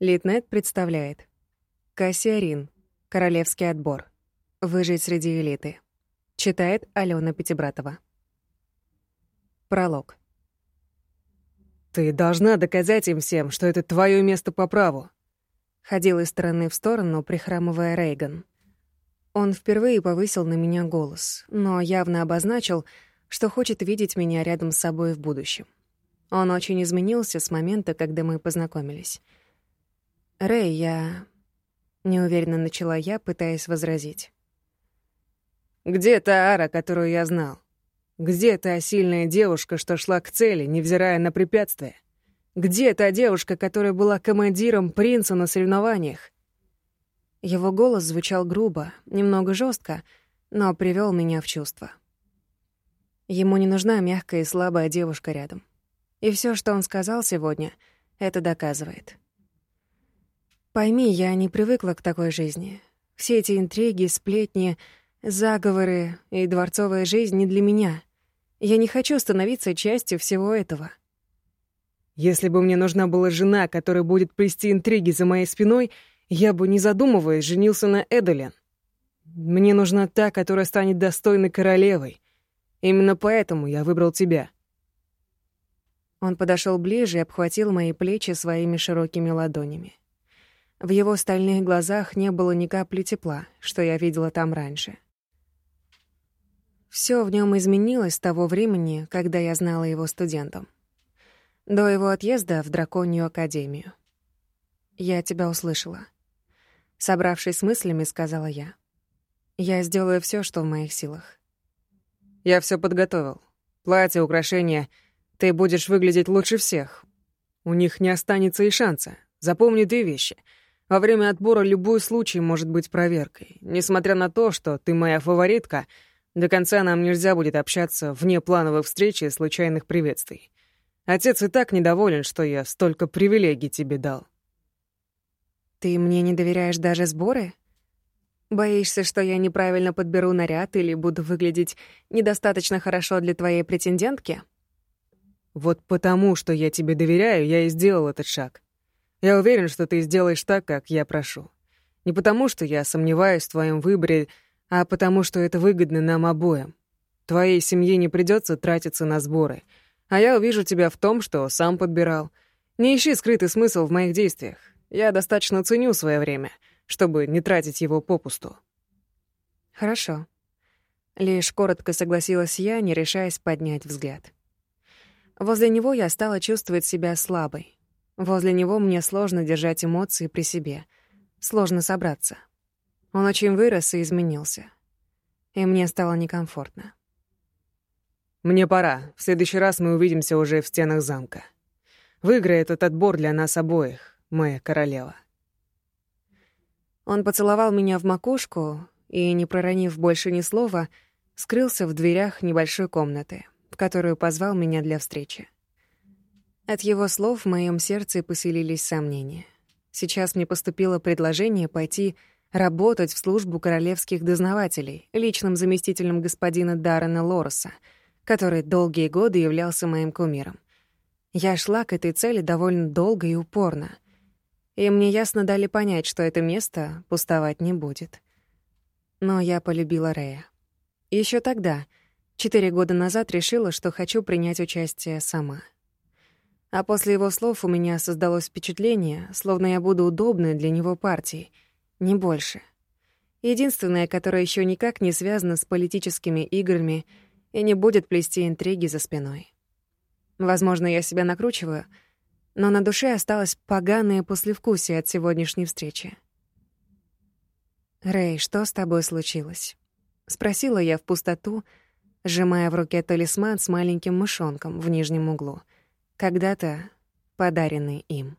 Литнет представляет. Кассиарин. Королевский отбор. Выжить среди элиты. Читает Алена Пятибратова. Пролог. «Ты должна доказать им всем, что это твое место по праву», — ходил из стороны в сторону, прихрамывая Рейган. Он впервые повысил на меня голос, но явно обозначил, что хочет видеть меня рядом с собой в будущем. Он очень изменился с момента, когда мы познакомились. «Рэй, я...» — неуверенно начала я, пытаясь возразить. «Где та Ара, которую я знал? Где та сильная девушка, что шла к цели, невзирая на препятствия? Где та девушка, которая была командиром принца на соревнованиях?» Его голос звучал грубо, немного жестко, но привел меня в чувство. Ему не нужна мягкая и слабая девушка рядом. И все, что он сказал сегодня, это доказывает. Пойми, я не привыкла к такой жизни. Все эти интриги, сплетни, заговоры и дворцовая жизнь не для меня. Я не хочу становиться частью всего этого. Если бы мне нужна была жена, которая будет плести интриги за моей спиной, я бы, не задумываясь, женился на Эделин. Мне нужна та, которая станет достойной королевой. Именно поэтому я выбрал тебя. Он подошел ближе и обхватил мои плечи своими широкими ладонями. В его стальных глазах не было ни капли тепла, что я видела там раньше. Все в нем изменилось с того времени, когда я знала его студентом. До его отъезда в Драконью Академию. «Я тебя услышала». Собравшись с мыслями, сказала я. «Я сделаю все, что в моих силах». «Я все подготовил. Платье, украшения — ты будешь выглядеть лучше всех. У них не останется и шанса. Запомни две вещи. Во время отбора любой случай может быть проверкой. Несмотря на то, что ты моя фаворитка, до конца нам нельзя будет общаться вне плановой встречи и случайных приветствий. Отец и так недоволен, что я столько привилегий тебе дал. Ты мне не доверяешь даже сборы? Боишься, что я неправильно подберу наряд или буду выглядеть недостаточно хорошо для твоей претендентки? Вот потому, что я тебе доверяю, я и сделал этот шаг. Я уверен, что ты сделаешь так, как я прошу. Не потому, что я сомневаюсь в твоем выборе, а потому, что это выгодно нам обоим. Твоей семье не придется тратиться на сборы, а я увижу тебя в том, что сам подбирал. Не ищи скрытый смысл в моих действиях. Я достаточно ценю свое время, чтобы не тратить его попусту. Хорошо. Лишь коротко согласилась я, не решаясь поднять взгляд. Возле него я стала чувствовать себя слабой. Возле него мне сложно держать эмоции при себе. Сложно собраться. Он очень вырос и изменился. И мне стало некомфортно. «Мне пора. В следующий раз мы увидимся уже в стенах замка. Выиграй этот отбор для нас обоих, моя королева». Он поцеловал меня в макушку и, не проронив больше ни слова, скрылся в дверях небольшой комнаты в которую позвал меня для встречи. От его слов в моем сердце поселились сомнения. Сейчас мне поступило предложение пойти работать в службу королевских дознавателей, личным заместителем господина Даррена Лороса, который долгие годы являлся моим кумиром. Я шла к этой цели довольно долго и упорно. И мне ясно дали понять, что это место пустовать не будет. Но я полюбила Рея. Еще тогда — Четыре года назад решила, что хочу принять участие сама. А после его слов у меня создалось впечатление, словно я буду удобной для него партией, не больше. Единственная, которая еще никак не связана с политическими играми и не будет плести интриги за спиной. Возможно, я себя накручиваю, но на душе осталось поганое послевкусие от сегодняшней встречи. «Рэй, что с тобой случилось?» — спросила я в пустоту, — сжимая в руке талисман с маленьким мышонком в нижнем углу, когда-то подаренный им.